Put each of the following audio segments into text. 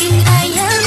I am.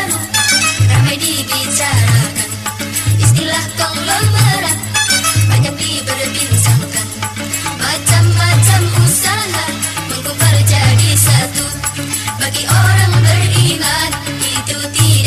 baru ramai dibicarakan. Istilah konglomerat banyak diperbincangkan. Macam-macam usaha mengkumpul jadi satu. Bagi orang beriman itu tidak